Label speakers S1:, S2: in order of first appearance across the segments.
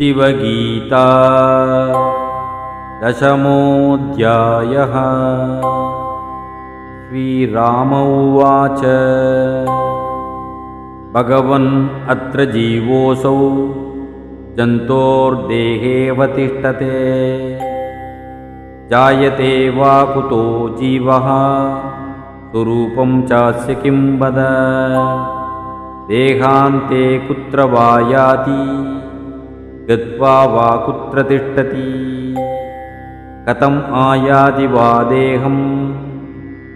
S1: शिवगीता। दशमोऽध्यायः। श्रीराम उवाच। भगवन् अत्र जीवोऽसौ जन्तोर्देहेऽवतिष्ठते जायते वा कुतो जीवः स्वरूपं चास्य किं वद। देहान्ते कुत्र वा याति गत्वा वा कुत्र तिष्ठति? कथम् आयाति वा देहम्?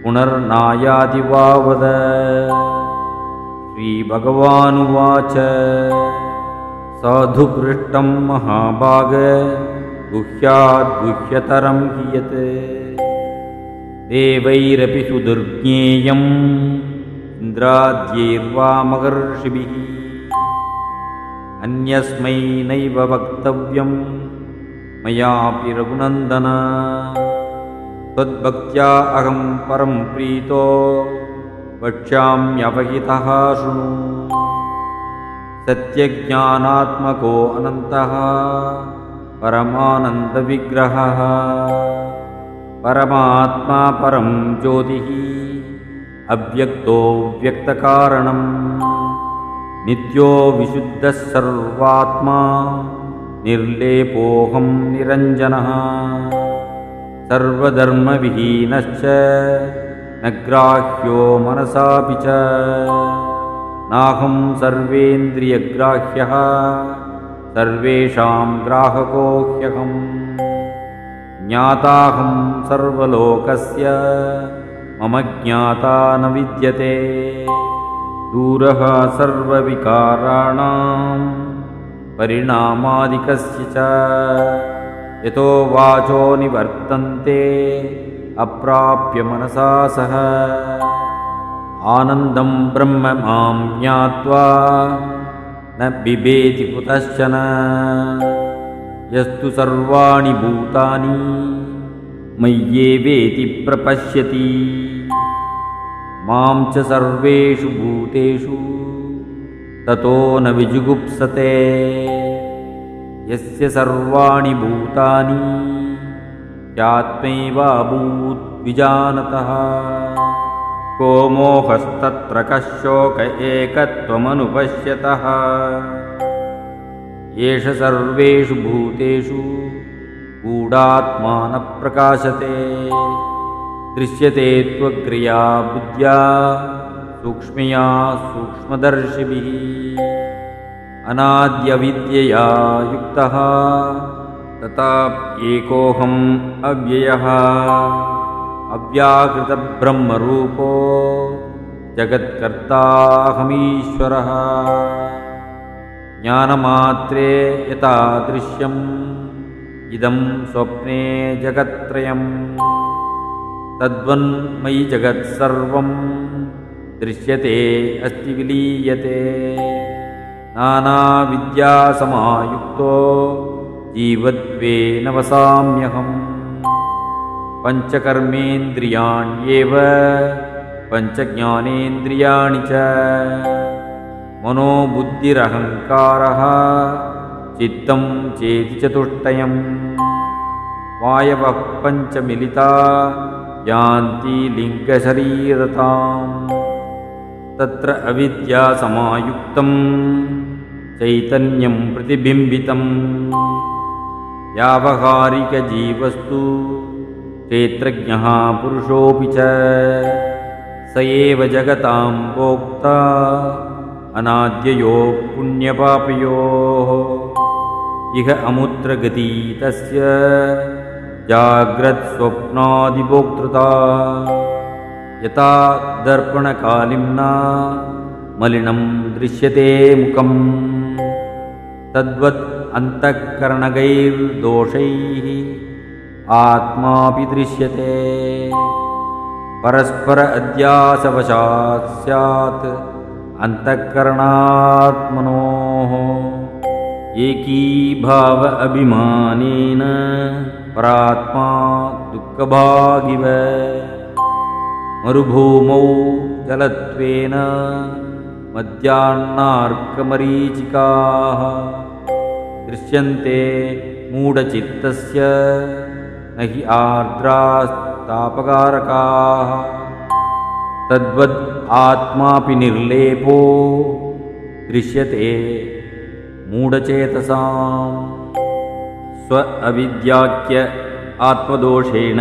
S1: पुनर्नायाति वा वद? श्रीभगवानुवाच। साधुपृष्टं महाभाग गुह्याद्गुह्यतरं हि यत् देवैरपि सुदुर्ज्ञेयम् इन्द्राद्यैर्वामहर्षिभिः अन्यस्मै नैव वक्तव्यम्। मयापि रघुनन्दन। त्वद्भक्त्या अहं परं प्रीतो। वक्ष्याम्यवहितः शृणु। सत्यज्ञानात्मको अनन्तः। परमानन्दविग्रहः। परमात्मा परं ज्योतिः। अव्यक्तो व्यक्तकारणम् नित्यो विशुद्धः सर्वात्मा निर्लेपोऽहं निरञ्जनः। सर्वधर्मविहीनश्च न ग्राह्यो मनसापि च। नाहं सर्वेन्द्रियग्राह्यः सर्वेषां ग्राहको ह्यहम् ज्ञाताहं सर्वलोकस्य मम ज्ञाता न विद्यते दूरः सर्वविकाराणाम् परिणामादिकस्य च यतो वाचो निवर्तन्ते अप्राप्य मनसा सह। आनन्दं ब्रह्म मां ज्ञात्वा न बिभेति कुतश्चन यस्तु सर्वाणि भूतानि मय्येवेति प्रपश्यति मां च सर्वेषु भूतेषु ततो न विजुगुप्सते। यस्य सर्वाणि भूतानि यात्मैवाभूद्विजानतः को मोहस्तत्र कशोक एकत्वमनुपश्यतः। एष सर्वेषु भूतेषु गूढात्मा न प्रकाशते दृश्यते त्वक्रिया बुद्ध्या सूक्ष्मया सूक्ष्मदर्शिभिः। अनाद्यविद्यया युक्तः तथा एकोऽहम् अव्ययः। अव्याकृतब्रह्मरूपो जगत्कर्ताहमीश्वरः। ज्ञानमात्रे यथा दृश्यम् इदं स्वप्ने जगत्त्रयम् तद्वन्मयि जगत्सर्वम् दृश्यते अस्ति विलीयते। नानाविद्यासमायुक्तो जीवत्वेन वसाम्यहम् पञ्चकर्मेन्द्रियाण्येव पञ्चज्ञानेन्द्रियाणि च। मनोबुद्धिरहङ्कारः चित्तं चेति चतुष्टयम्। वायवः पञ्चमिलिता यान्ति लिङ्गशरीरताम्। तत्र अविद्यासमायुक्तम् चैतन्यं प्रतिबिम्बितम्। व्यावहारिकजीवस्तु क्षेत्रज्ञः पुरुषोऽपि च। स एव जगतां भोक्ता अनाद्ययोः पुण्यपापयोः। इह अमुत्रगती तस्य जाग्रत्स्वप्नादिभोक्तृता। यथा दर्पणकालिम्ना मलिनं दृश्यते मुखम्। तद्वत् अन्तःकरणगैर्दोषैः आत्मापि दृश्यते। परस्पर अध्यासवशात् स्यात् अन्तःकरणात्मनोः। एकीभाव अभिमानेन परात्मा दुःखभागिव मरुभूमौ जलत्वेन मध्याह्नार्कमरीचिकाः दृश्यन्ते मूढचित्तस्य न हि आर्द्रास्तापकारकाः। तद्वद् आत्मापि निर्लेपो दृश्यते मूढचेतसाम् स्व अविद्याख्य आत्मदोषेण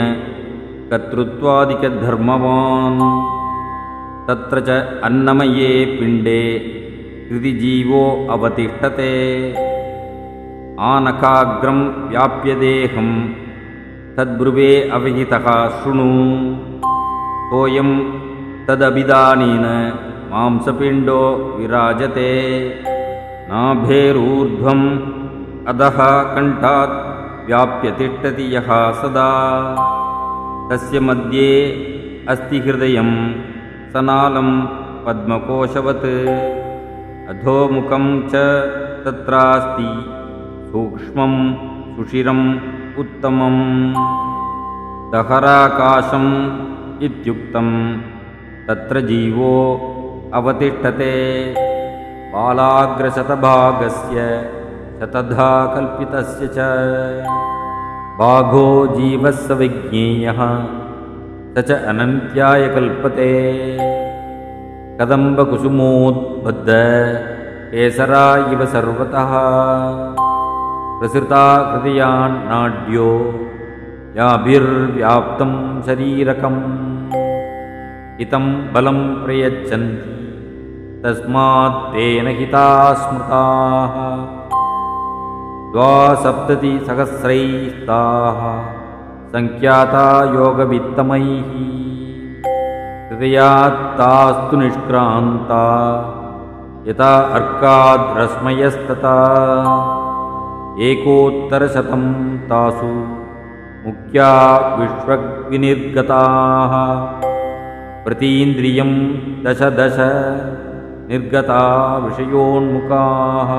S1: कर्तृत्वादिकधर्मवान्। तत्र च अन्नमये पिण्डे कृति जीवो अवतिष्ठते। आनकाग्रं व्याप्यदेहं तद्ब्रुवे अविहितः शृणु। सोऽयं तदभिधानेन मांसपिण्डो विराजते। नाभेरूर्ध्वम् अधः कण्ठात् व्याप्यतिष्ठति यः सदा। तस्य मध्ये अस्ति हृदयं सनालं पद्मकोशवत्। अधोमुखं च तत्रास्ति सूक्ष्मं सुषिरम् उत्तमम्। दहराकाशम् इत्युक्तं तत्र जीवो अवतिष्ठते। बालाग्रशतभागस्य शतधा कल्पितस्य च। बाघो जीवः स विज्ञेयः स च अनन्त्याय कल्पते। कदम्बकुसुमोद्बद्ध केसरा इव सर्वतः। प्रसृता हृदयान्नाड्यो याभिर्व्याप्तं शरीरकम्। हितं बलं प्रयच्छन्ति तस्मात् तेन हिता स्मृताः द्वासप्ततिसहस्रैस्ताः सङ्ख्याता योगवित्तमैः हृदयात्तास्तु निष्क्रान्ता यथा अर्काद्रश्मयस्तथा एकोत्तरशतं तासु मुख्या विश्वग्विनिर्गताः प्रतीन्द्रियं दश दश निर्गता विषयोन्मुखाः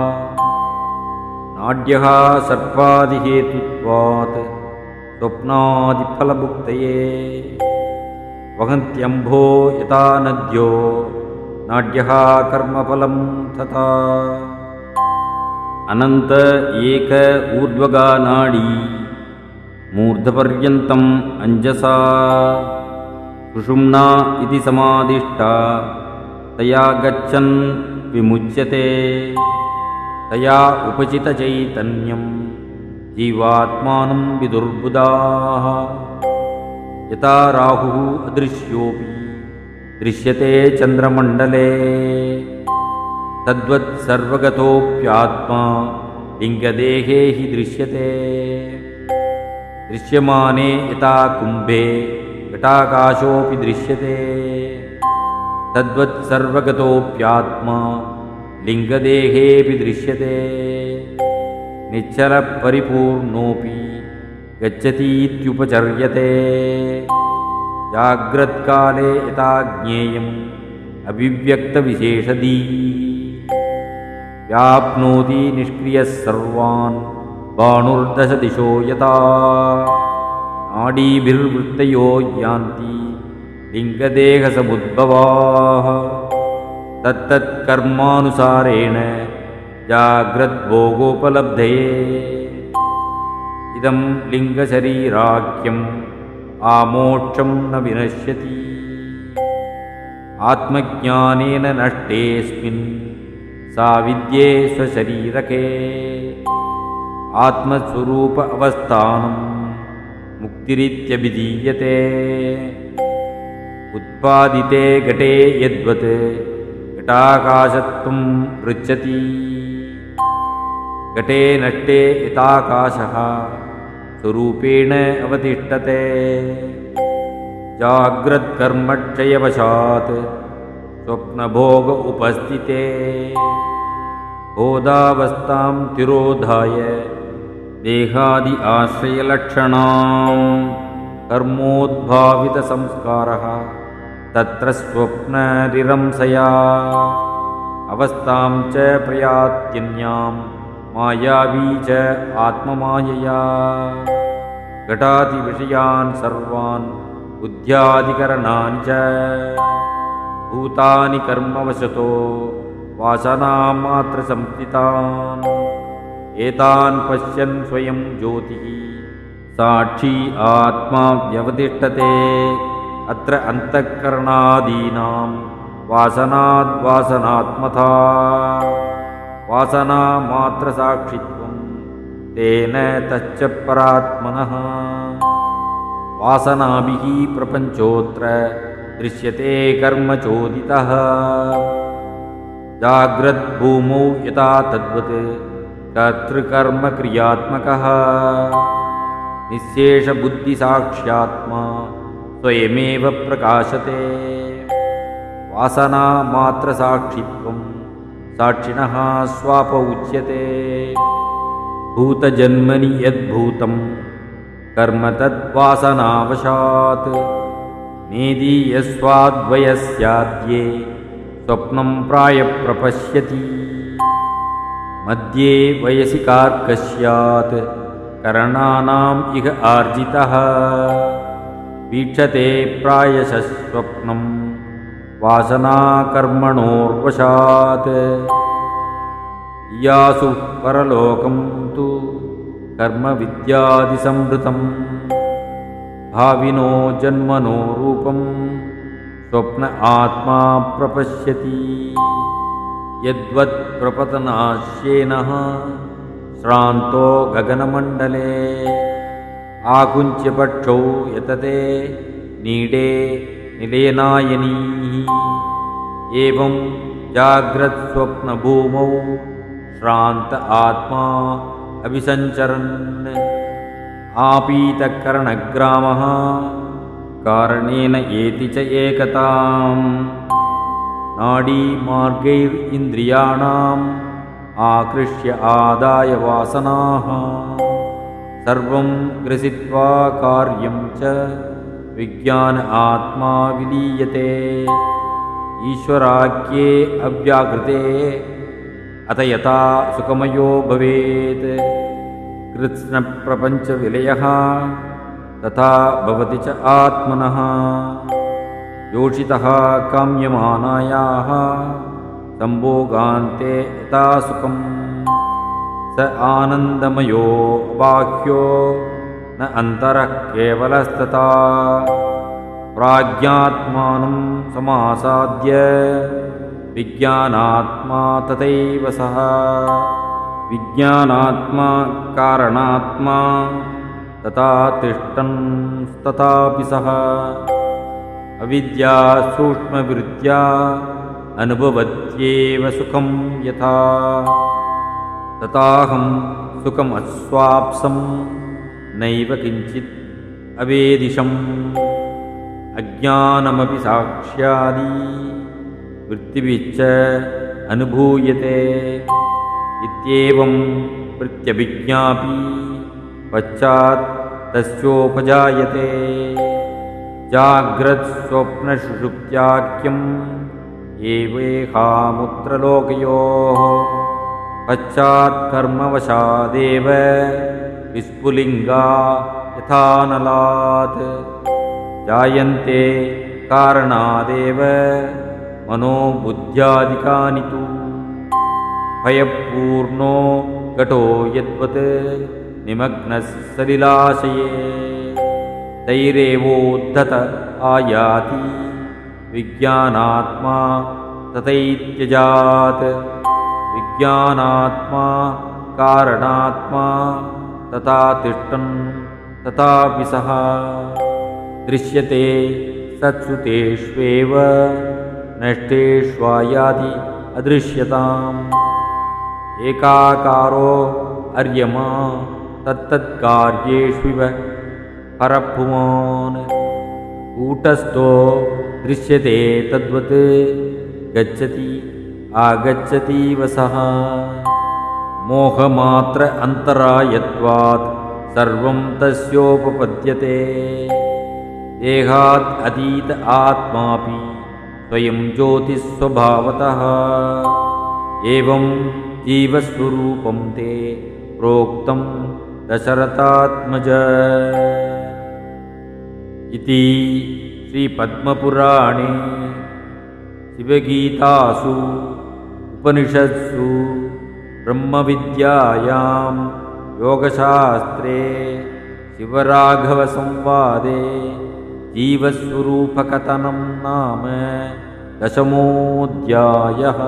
S1: नाड्यः सर्पादिहेतुत्वात् स्वप्नादिफलभुक्तये वहन्त्यम्भो यथा नद्यो नाड्यः कर्मफलं तथा। अनन्त एक ऊर्ध्वगा नाडी मूर्धपर्यन्तम् अञ्जसा। सुषुम्ना इति समादिष्टा तया गच्छन् विमुच्यते तया उपचितचैतन्यं जीवात्मानं विदुर्बुधाः। यथा राहुः अदृश्योऽपि दृश्यते चन्द्रमण्डले। तद्वत् सर्वगतोऽप्यात्मा लिङ्गदेहे हि दृश्यते। दृश्यमाने यथा कुम्भे घटाकाशोऽपि दृश्यते। तद्वत् सर्वगतोऽप्यात्मा लिङ्गदेहेऽपि दृश्यते निश्चलपरिपूर्णोऽपि गच्छतीत्युपचर्यते जाग्रत्काले यथा ज्ञेयम् अभिव्यक्तविशेषदी व्याप्नोति निष्क्रियः सर्वान् बाणुर्दशदिशो यथा नाडीभिर्वृत्तयो यान्ति लिङ्गदेहसमुद्भवाः तत्तत्कर्मानुसारेण जाग्रद्भोगोपलब्धये। इदं लिङ्गशरीराख्यम् आमोक्षं न विनश्यति। आत्मज्ञानेन नष्टेऽस्मिन् सा विद्ये स्वशरीरके। आत्मस्वरूप अवस्थानं मुक्तिरित्यभिधीयते। उत्पादिते घटे यद्वत् घटाकाशत्वं पृच्छति। घटे नष्टे यथाकाशः स्वरूपेण अवतिष्ठते। जाग्रत्कर्मक्षयवशात् स्वप्नभोग उपस्थिते। बोधावस्थां तिरोधाय देहादि आश्रयलक्षणां कर्मोद्भावितसंस्कारः तत्र स्वप्नरिरंसया अवस्थां च प्रयात्यन्यां मायावी च आत्ममायया। घटादिविषयान् सर्वान् बुद्ध्यादिकरणानि च। भूतानि कर्मवशतो वासनामात्रसंस्थितान् एतान् पश्यन् स्वयं ज्योतिः साक्षी आत्मा व्यवतिष्ठते अत्र अन्तःकरणादीनां वासनाद्वासनात्मथा वासनामात्रसाक्षित्वं तेन तच्च परात्मनः। वासनाभिः प्रपञ्चोऽत्र दृश्यते कर्मचोदितः जाग्रद्भूमौ यथा तद्वत् कर्तृकर्मक्रियात्मकः निःशेषबुद्धिसाक्ष्यात्मा स्वयमेव प्रकाशते वासनामात्रसाक्षित्वं साक्षिणः स्वाप उच्यते भूतजन्मनि यद्भूतं कर्म तद्वासनावशात्। नेदीयस्वाद्वयस्याद्ये स्वप्नं प्रायप्रपश्यति। मध्ये वयसि कार्कस्यात् करणानाम् इह आर्जितः वीक्षते प्रायशः स्वप्नम् वासनाकर्मणोर्वशात्। यासु परलोकं तु कर्मविद्यादिसंवृतम् भाविनो जन्मनो रूपं स्वप्न आत्मा प्रपश्यति। यद्वत्प्रपतनाश्येनः श्रान्तो गगनमण्डले आकुञ्च्यपक्षौ यतते नीडे निलेनायनीः एवं जाग्रत्स्वप्नभूमौ श्रान्त आत्मा अभिसञ्चरन्। आपीतकरणग्रामः कारणेन एति च एकताम्। नाडीमार्गैरिन्द्रियाणाम् आकृष्य आदाय वासनाः सर्वं ग्रसित्वा कार्यं च विज्ञान आत्मा विलीयते। ईश्वराख्ये अव्याकृते अत यथा सुखमयो भवेत्। कृत्स्नप्रपञ्चविलयः तथा भवति च आत्मनः। योषितः काम्यमानायाः सम्भोगान्ते यथा सुखम् स आनन्दमयो बाह्यो न अन्तरः केवलस्तथा। प्राज्ञात्मानं समासाद्य विज्ञानात्मा तथैव सः। विज्ञानात्मा कारणात्मा तथा तिष्ठंस्तथापि सः। अविद्या सूक्ष्मवृत्त्या अनुभवत्येव सुखं यथा तथाहं सुखमस्वाप्सं नैव किञ्चित् अवेदिशम्। अज्ञानमपि साक्ष्यादि। वृत्तिभिश्च अनुभूयते। इत्येवं प्रत्यभिज्ञापि पश्चात् तस्योपजायते। जाग्रत्स्वप्नसुषुप्त्याख्यम् एवेहामुत्रलोकयोः पश्चात्कर्मवशादेव विस्फुलिङ्गा यथानलात्। जायन्ते कारणादेव मनोबुद्ध्यादिकानि तु। भयपूर्णो घटो यद्वत् निमग्नः सलिलाशये। तैरेवोद्धत आयाति। विज्ञानात्मा तथैत्यजात् विज्ञानात्मा कारणात्मा तथा तिष्ठन् तथापि सः दृश्यते सत्सुतेष्वेव नष्टेष्वायादि अदृश्यताम्। एकाकारो अर्यमा तत्तत्कार्येष्विव परभुवान् कूटस्थो दृश्यते तद्वत् गच्छति आगच्छतीव सः। मोहमात्र अन्तरायत्वात् सर्वं तस्योपपद्यते। देहात् अतीत आत्मापि स्वयं ज्योतिस्वभावतः। एवं जीवस्वरूपं ते प्रोक्तं दशरथात्मज। इति श्रीपद्मपुराणे शिवगीतासु उपनिषत्सु ब्रह्मविद्यायां योगशास्त्रे शिवराघवसंवादे जीवस्वरूपकथनं नाम दशमोऽध्यायः